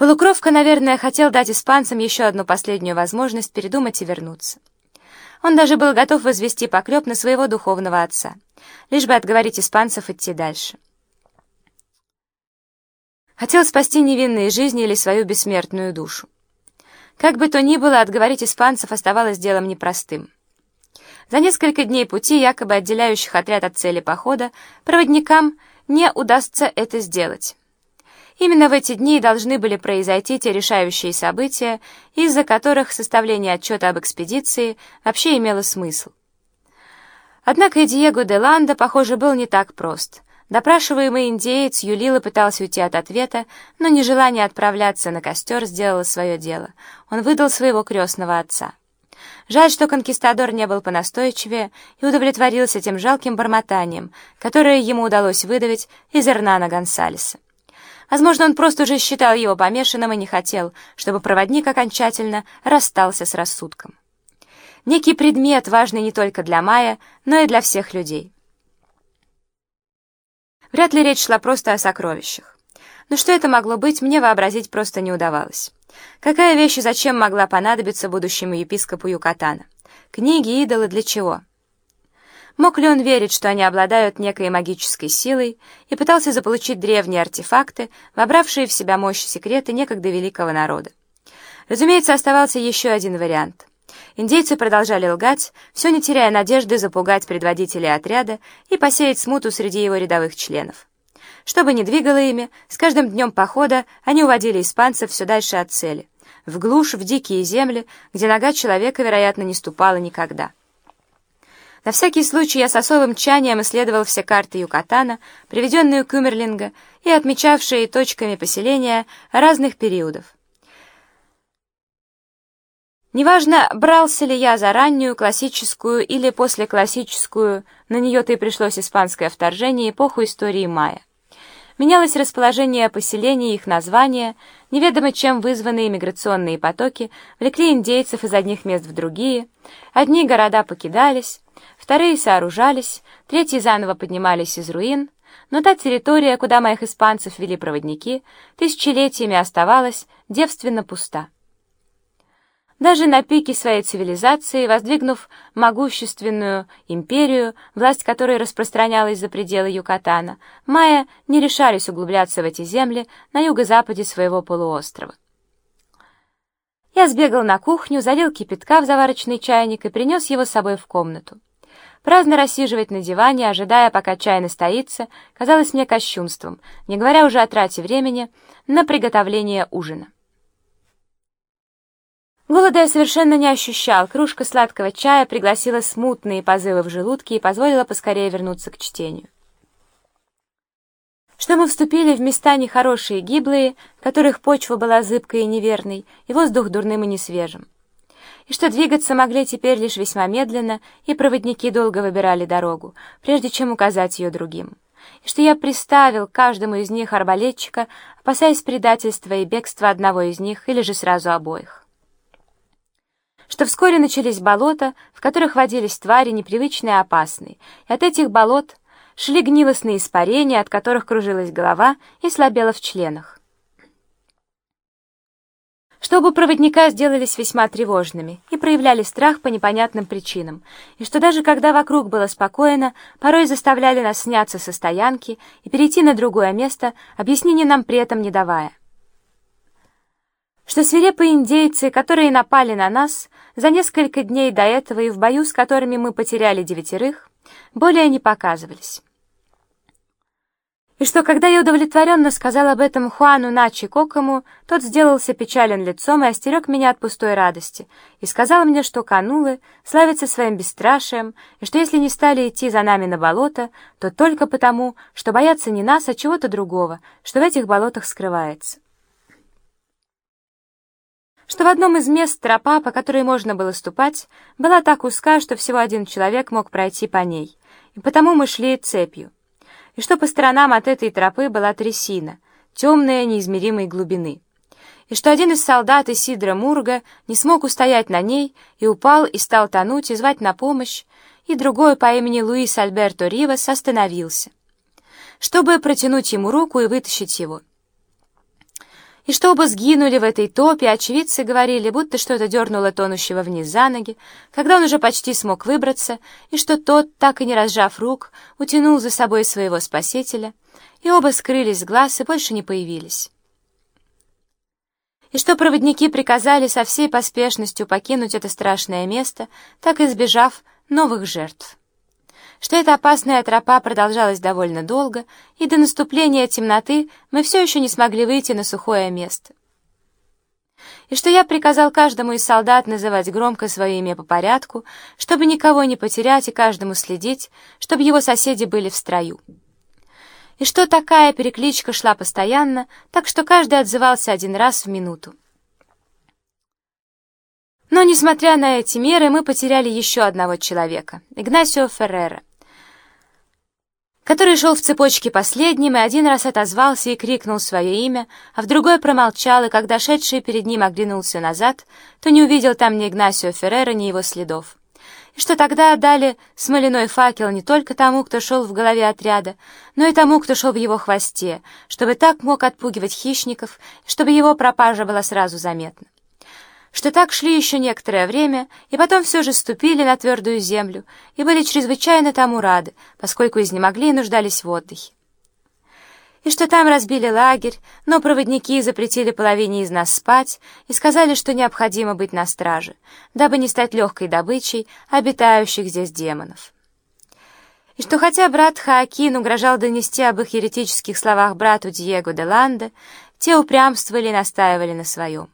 Полукровка, наверное, хотел дать испанцам еще одну последнюю возможность передумать и вернуться. Он даже был готов возвести поклеп на своего духовного отца, лишь бы отговорить испанцев идти дальше. Хотел спасти невинные жизни или свою бессмертную душу. Как бы то ни было, отговорить испанцев оставалось делом непростым. За несколько дней пути, якобы отделяющих отряд от цели похода, проводникам не удастся это сделать. Именно в эти дни должны были произойти те решающие события, из-за которых составление отчета об экспедиции вообще имело смысл. Однако и Диего де Ландо, похоже, был не так прост. Допрашиваемый индеец Юлила пытался уйти от ответа, но нежелание отправляться на костер сделало свое дело. Он выдал своего крестного отца. Жаль, что конкистадор не был понастойчивее и удовлетворился тем жалким бормотанием, которое ему удалось выдавить из Эрнана Гонсалеса. Возможно, он просто уже считал его помешанным и не хотел, чтобы проводник окончательно расстался с рассудком. Некий предмет, важный не только для Майя, но и для всех людей. Вряд ли речь шла просто о сокровищах. Но что это могло быть, мне вообразить просто не удавалось. Какая вещь и зачем могла понадобиться будущему епископу Юкатана? Книги, идолы для чего? Мог ли он верить, что они обладают некой магической силой, и пытался заполучить древние артефакты, вобравшие в себя мощь секреты некогда великого народа? Разумеется, оставался еще один вариант. Индейцы продолжали лгать, все не теряя надежды запугать предводителя отряда и посеять смуту среди его рядовых членов. Что бы ни двигало ими, с каждым днем похода они уводили испанцев все дальше от цели, в глушь, в дикие земли, где нога человека, вероятно, не ступала никогда. На всякий случай я с особым тщанием исследовал все карты Юкатана, приведенные у Кюмерлинга, и отмечавшие точками поселения разных периодов. Неважно, брался ли я за раннюю, классическую или послеклассическую, на нее-то и пришлось испанское вторжение, эпоху истории майя. Менялось расположение поселений их названия, неведомо чем вызванные миграционные потоки влекли индейцев из одних мест в другие, одни города покидались, Вторые сооружались, третьи заново поднимались из руин, но та территория, куда моих испанцев вели проводники, тысячелетиями оставалась девственно пуста. Даже на пике своей цивилизации, воздвигнув могущественную империю, власть которой распространялась за пределы Юкатана, майя не решались углубляться в эти земли на юго-западе своего полуострова. Я сбегал на кухню, залил кипятка в заварочный чайник и принес его с собой в комнату. Праздно рассиживать на диване, ожидая, пока чай настоится, казалось мне кощунством, не говоря уже о трате времени на приготовление ужина. Голода я совершенно не ощущал. Кружка сладкого чая пригласила смутные позывы в желудке и позволила поскорее вернуться к чтению. Что мы вступили в места нехорошие и гиблые, в которых почва была зыбкой и неверной, и воздух дурным и несвежим и что двигаться могли теперь лишь весьма медленно, и проводники долго выбирали дорогу, прежде чем указать ее другим, и что я приставил каждому из них арбалетчика, опасаясь предательства и бегства одного из них или же сразу обоих. Что вскоре начались болота, в которых водились твари непривычные и опасные, и от этих болот шли гнилостные испарения, от которых кружилась голова и слабела в членах чтобы проводника сделались весьма тревожными и проявляли страх по непонятным причинам, и что даже когда вокруг было спокойно, порой заставляли нас сняться со стоянки и перейти на другое место, объяснений нам при этом не давая. Что свирепые индейцы, которые напали на нас за несколько дней до этого и в бою, с которыми мы потеряли девятерых, более не показывались и что, когда я удовлетворенно сказал об этом Хуану Начи Кокому, тот сделался печален лицом и остерег меня от пустой радости, и сказал мне, что канулы славятся своим бесстрашием, и что если не стали идти за нами на болото, то только потому, что боятся не нас, а чего-то другого, что в этих болотах скрывается. Что в одном из мест тропа, по которой можно было ступать, была так узка, что всего один человек мог пройти по ней, и потому мы шли цепью и что по сторонам от этой тропы была трясина, темная неизмеримой глубины, и что один из солдат Исидра Мурга не смог устоять на ней и упал и стал тонуть и звать на помощь, и другой по имени Луис Альберто Ривас остановился, чтобы протянуть ему руку и вытащить его. И что оба сгинули в этой топе, очевидцы говорили, будто что-то дернуло тонущего вниз за ноги, когда он уже почти смог выбраться, и что тот, так и не разжав рук, утянул за собой своего спасителя, и оба скрылись с глаз и больше не появились. И что проводники приказали со всей поспешностью покинуть это страшное место, так избежав новых жертв что эта опасная тропа продолжалась довольно долго, и до наступления темноты мы все еще не смогли выйти на сухое место. И что я приказал каждому из солдат называть громко свое имя по порядку, чтобы никого не потерять и каждому следить, чтобы его соседи были в строю. И что такая перекличка шла постоянно, так что каждый отзывался один раз в минуту. Но, несмотря на эти меры, мы потеряли еще одного человека — Игнасио Феррера который шел в цепочке последним и один раз отозвался и крикнул свое имя, а в другой промолчал, и когда шедший перед ним оглянулся назад, то не увидел там ни Игнасио Феррера, ни его следов. И что тогда дали смоляной факел не только тому, кто шел в голове отряда, но и тому, кто шел в его хвосте, чтобы так мог отпугивать хищников, чтобы его пропажа была сразу заметна что так шли еще некоторое время, и потом все же ступили на твердую землю и были чрезвычайно тому рады, поскольку изнемогли и нуждались в отдыхе. И что там разбили лагерь, но проводники запретили половине из нас спать и сказали, что необходимо быть на страже, дабы не стать легкой добычей обитающих здесь демонов. И что хотя брат Хаакин угрожал донести об их еретических словах брату Диего де Ланде, те упрямствовали и настаивали на своем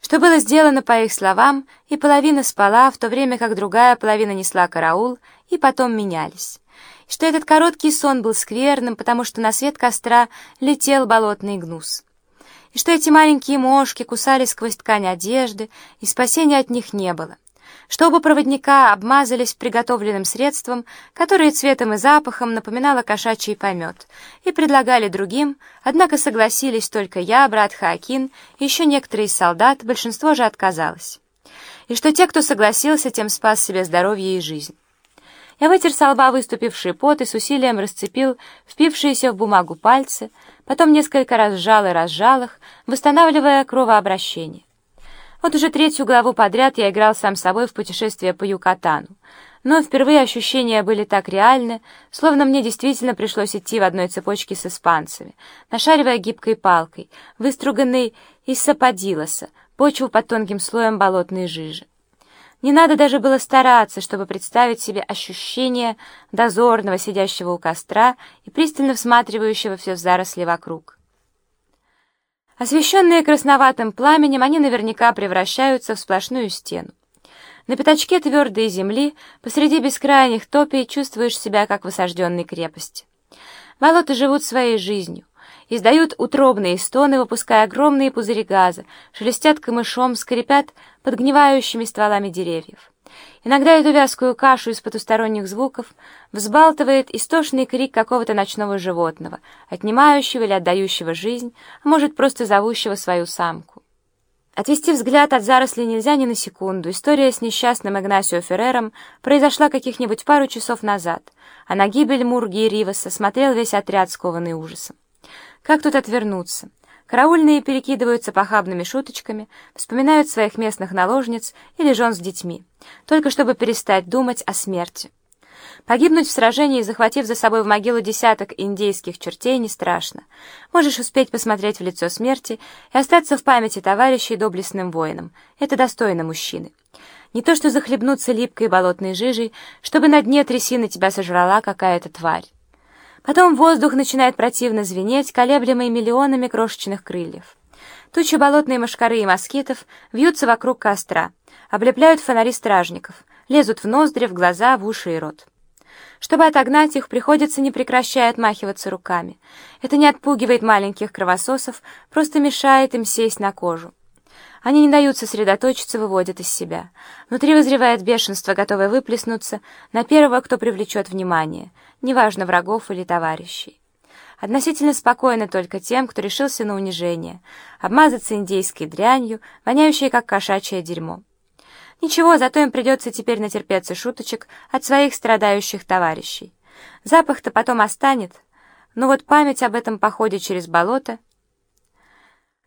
что было сделано по их словам, и половина спала, в то время как другая половина несла караул, и потом менялись. Что этот короткий сон был скверным, потому что на свет костра летел болотный гнус. И что эти маленькие мошки кусали сквозь ткань одежды, и спасения от них не было что оба проводника обмазались приготовленным средством, которое цветом и запахом напоминало кошачий помет, и предлагали другим, однако согласились только я, брат Хаакин еще некоторые из солдат, большинство же отказалось. И что те, кто согласился, тем спас себе здоровье и жизнь. Я вытер со лба выступивший пот и с усилием расцепил впившиеся в бумагу пальцы, потом несколько раз сжал и разжал их, восстанавливая кровообращение. Вот уже третью главу подряд я играл сам собой в путешествие по Юкатану. Но впервые ощущения были так реальны, словно мне действительно пришлось идти в одной цепочке с испанцами, нашаривая гибкой палкой, выструганной из саподилоса, почву под тонким слоем болотной жижи. Не надо даже было стараться, чтобы представить себе ощущение дозорного, сидящего у костра и пристально всматривающего все заросли вокруг. Освещенные красноватым пламенем, они наверняка превращаются в сплошную стену. На пятачке твердой земли, посреди бескрайних топий, чувствуешь себя, как в осажденной крепости. Болота живут своей жизнью, издают утробные стоны, выпуская огромные пузыри газа, шелестят камышом, скрипят подгнивающими стволами деревьев. Иногда эту вязкую кашу из потусторонних звуков взбалтывает истошный крик какого-то ночного животного, отнимающего или отдающего жизнь, а может, просто зовущего свою самку. Отвести взгляд от зарослей нельзя ни на секунду. История с несчастным Игнасио Феррером произошла каких-нибудь пару часов назад, а на гибель Мурги и Риваса смотрел весь отряд, скованный ужасом. Как тут отвернуться? Караульные перекидываются похабными шуточками, вспоминают своих местных наложниц или жен с детьми, только чтобы перестать думать о смерти. Погибнуть в сражении, захватив за собой в могилу десяток индейских чертей, не страшно. Можешь успеть посмотреть в лицо смерти и остаться в памяти товарищей доблестным воином. Это достойно мужчины. Не то что захлебнуться липкой болотной жижей, чтобы на дне трясины тебя сожрала какая-то тварь. Потом воздух начинает противно звенеть, колеблемый миллионами крошечных крыльев. Тучи болотной мошкары и москитов вьются вокруг костра, облепляют фонари стражников, лезут в ноздри, в глаза, в уши и рот. Чтобы отогнать их, приходится, не прекращая отмахиваться руками. Это не отпугивает маленьких кровососов, просто мешает им сесть на кожу. Они не дают сосредоточиться, выводят из себя. Внутри возревает бешенство, готовое выплеснуться на первого, кто привлечет внимание, неважно, врагов или товарищей. Относительно спокойно только тем, кто решился на унижение, обмазаться индейской дрянью, воняющей, как кошачье дерьмо. Ничего, зато им придется теперь натерпеться шуточек от своих страдающих товарищей. Запах-то потом останет, но вот память об этом походе через болото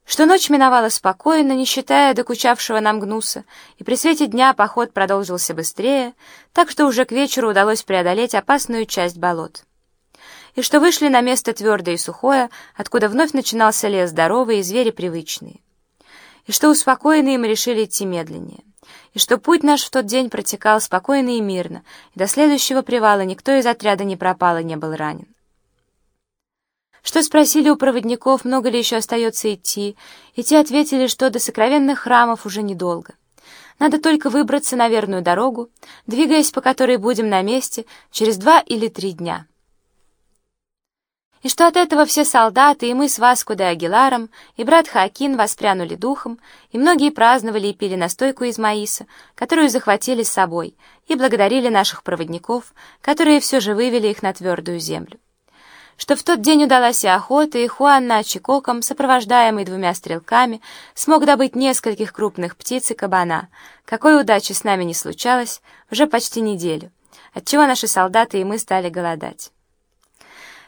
что ночь миновала спокойно, не считая докучавшего нам гнуса, и при свете дня поход продолжился быстрее, так что уже к вечеру удалось преодолеть опасную часть болот. И что вышли на место твердое и сухое, откуда вновь начинался лес здоровый и звери привычные. И что успокоенные мы решили идти медленнее. И что путь наш в тот день протекал спокойно и мирно, и до следующего привала никто из отряда не пропал и не был ранен что спросили у проводников, много ли еще остается идти, и те ответили, что до сокровенных храмов уже недолго. Надо только выбраться на верную дорогу, двигаясь по которой будем на месте через два или три дня. И что от этого все солдаты, и мы с Васко де Агиларом, и брат Хаакин воспрянули духом, и многие праздновали и пили настойку из маиса, которую захватили с собой, и благодарили наших проводников, которые все же вывели их на твердую землю что в тот день удалась и охота, и Хуан Начикоком, сопровождаемый двумя стрелками, смог добыть нескольких крупных птиц и кабана. Какой удачи с нами не случалось уже почти неделю, отчего наши солдаты и мы стали голодать.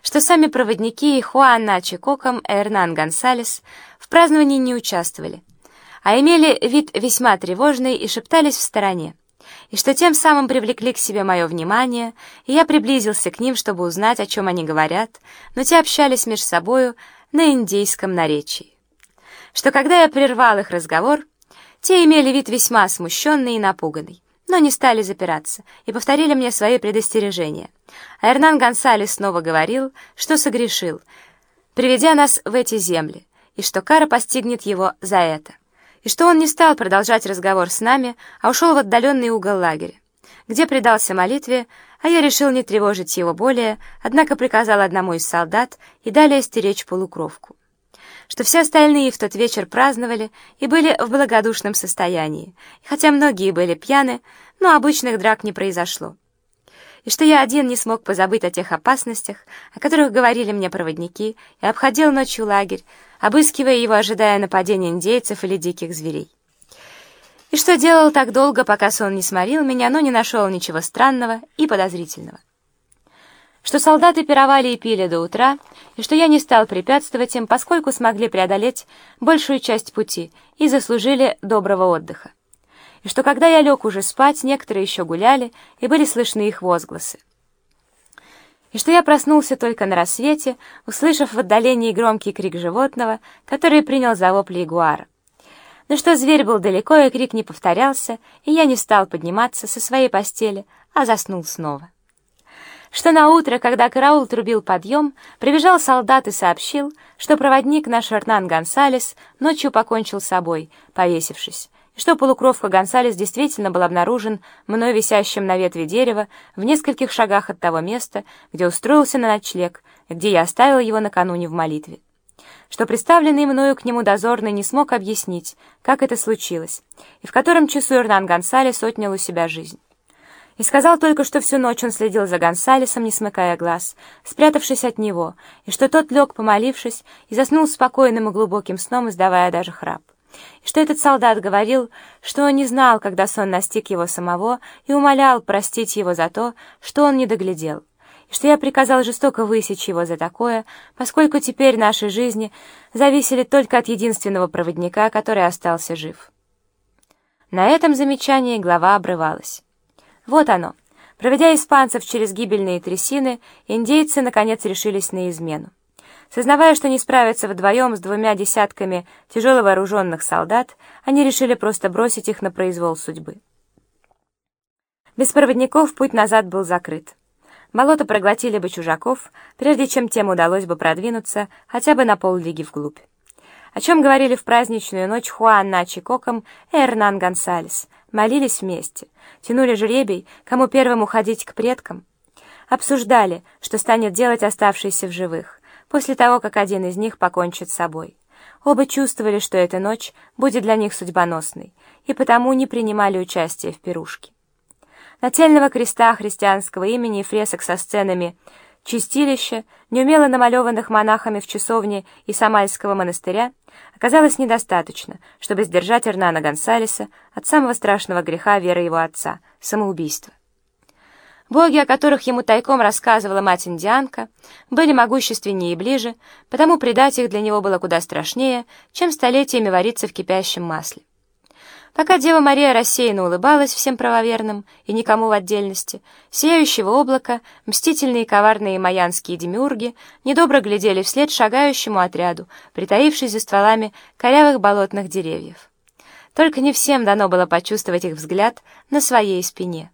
Что сами проводники и Хуан Начикоком и Эрнан Гонсалес в праздновании не участвовали, а имели вид весьма тревожный и шептались в стороне и что тем самым привлекли к себе мое внимание, и я приблизился к ним, чтобы узнать, о чем они говорят, но те общались между собою на индейском наречии. Что когда я прервал их разговор, те имели вид весьма смущенный и напуганный, но не стали запираться и повторили мне свои предостережения. А Эрнан Гонсалес снова говорил, что согрешил, приведя нас в эти земли, и что кара постигнет его за это и что он не стал продолжать разговор с нами, а ушел в отдаленный угол лагеря, где предался молитве, а я решил не тревожить его более, однако приказал одному из солдат и далее стеречь полукровку. Что все остальные в тот вечер праздновали и были в благодушном состоянии, и хотя многие были пьяны, но обычных драк не произошло и что я один не смог позабыть о тех опасностях, о которых говорили мне проводники, и обходил ночью лагерь, обыскивая его, ожидая нападения индейцев или диких зверей. И что делал так долго, пока сон не сморил меня, но не нашел ничего странного и подозрительного. Что солдаты пировали и пили до утра, и что я не стал препятствовать им, поскольку смогли преодолеть большую часть пути и заслужили доброго отдыха и что когда я лег уже спать, некоторые еще гуляли, и были слышны их возгласы. И что я проснулся только на рассвете, услышав в отдалении громкий крик животного, который принял за вопли ягуара. Но что зверь был далеко, и крик не повторялся, и я не стал подниматься со своей постели, а заснул снова. Что на утро, когда караул трубил подъем, прибежал солдат и сообщил, что проводник наш Эрнан Гонсалес ночью покончил с собой, повесившись, и что полукровка Гонсалес действительно был обнаружен мной висящим на ветви дерева в нескольких шагах от того места, где устроился на ночлег, где я оставил его накануне в молитве. Что представленный мною к нему дозорный не смог объяснить, как это случилось, и в котором часу Эрнан Гонсалес отнял у себя жизнь. И сказал только, что всю ночь он следил за Гонсалесом, не смыкая глаз, спрятавшись от него, и что тот лег, помолившись, и заснул спокойным и глубоким сном, издавая даже храп и что этот солдат говорил, что он не знал, когда сон настиг его самого, и умолял простить его за то, что он не доглядел, и что я приказал жестоко высечь его за такое, поскольку теперь наши жизни зависели только от единственного проводника, который остался жив. На этом замечании глава обрывалась. Вот оно. Проведя испанцев через гибельные трясины, индейцы наконец решились на измену. Сознавая, что не справятся вдвоем с двумя десятками тяжело вооруженных солдат, они решили просто бросить их на произвол судьбы. Без проводников путь назад был закрыт. Болото проглотили бы чужаков, прежде чем тем удалось бы продвинуться хотя бы на поллиги вглубь. О чем говорили в праздничную ночь Хуан Начи Коком и Эрнан Гонсалес. Молились вместе, тянули жребий, кому первым уходить к предкам. Обсуждали, что станет делать оставшиеся в живых после того, как один из них покончит с собой. Оба чувствовали, что эта ночь будет для них судьбоносной, и потому не принимали участия в пирушке. Нательного креста христианского имени и фресок со сценами чистилища, неумело намалеванных монахами в часовне и Самальского монастыря, оказалось недостаточно, чтобы сдержать Эрнана Гонсалеса от самого страшного греха веры его отца — самоубийства. Боги, о которых ему тайком рассказывала мать-индианка, были могущественнее и ближе, потому предать их для него было куда страшнее, чем столетиями вариться в кипящем масле. Пока Дева Мария рассеянно улыбалась всем правоверным и никому в отдельности, сияющего облака, мстительные и коварные майянские демиурги недобро глядели вслед шагающему отряду, притаившись за стволами корявых болотных деревьев. Только не всем дано было почувствовать их взгляд на своей спине.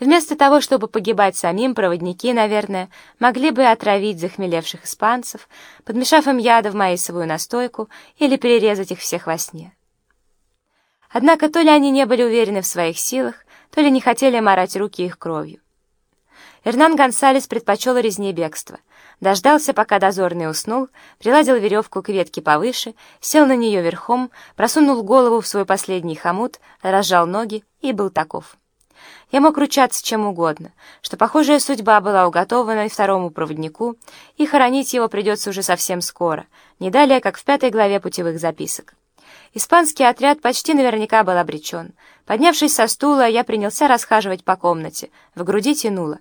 Вместо того, чтобы погибать самим, проводники, наверное, могли бы отравить захмелевших испанцев, подмешав им яда в маисовую настойку или перерезать их всех во сне. Однако то ли они не были уверены в своих силах, то ли не хотели морать руки их кровью. Эрнан Гонсалес предпочел резне бегства. Дождался, пока дозорный уснул, приладил веревку к ветке повыше, сел на нее верхом, просунул голову в свой последний хомут, разжал ноги и был таков. Я мог ручаться чем угодно, что похожая судьба была уготована и второму проводнику, и хоронить его придется уже совсем скоро, не далее, как в пятой главе путевых записок. Испанский отряд почти наверняка был обречен. Поднявшись со стула, я принялся расхаживать по комнате, в груди тянуло.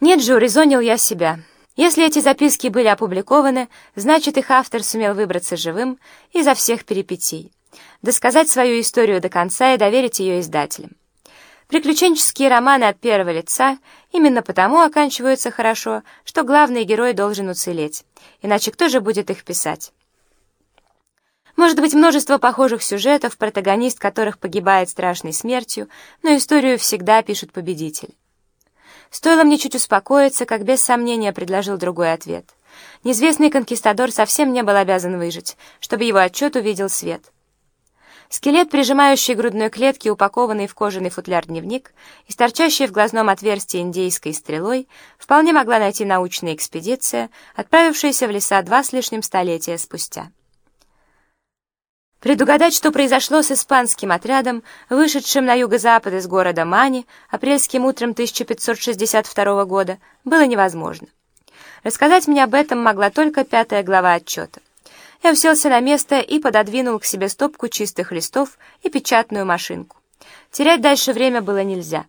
«Нет же, урезонил я себя». Если эти записки были опубликованы, значит, их автор сумел выбраться живым изо всех перипетий, досказать свою историю до конца и доверить ее издателям. Приключенческие романы от первого лица именно потому оканчиваются хорошо, что главный герой должен уцелеть, иначе кто же будет их писать? Может быть, множество похожих сюжетов, протагонист которых погибает страшной смертью, но историю всегда пишут победители. Стоило мне чуть успокоиться, как без сомнения предложил другой ответ. Неизвестный конкистадор совсем не был обязан выжить, чтобы его отчет увидел свет. Скелет, прижимающий грудной клетки, упакованный в кожаный футляр-дневник и торчащий в глазном отверстии индейской стрелой, вполне могла найти научная экспедиция, отправившаяся в леса два с лишним столетия спустя. Предугадать, что произошло с испанским отрядом, вышедшим на юго-запад из города Мани апрельским утром 1562 года, было невозможно. Рассказать мне об этом могла только пятая глава отчета. Я уселся на место и пододвинул к себе стопку чистых листов и печатную машинку. Терять дальше время было нельзя.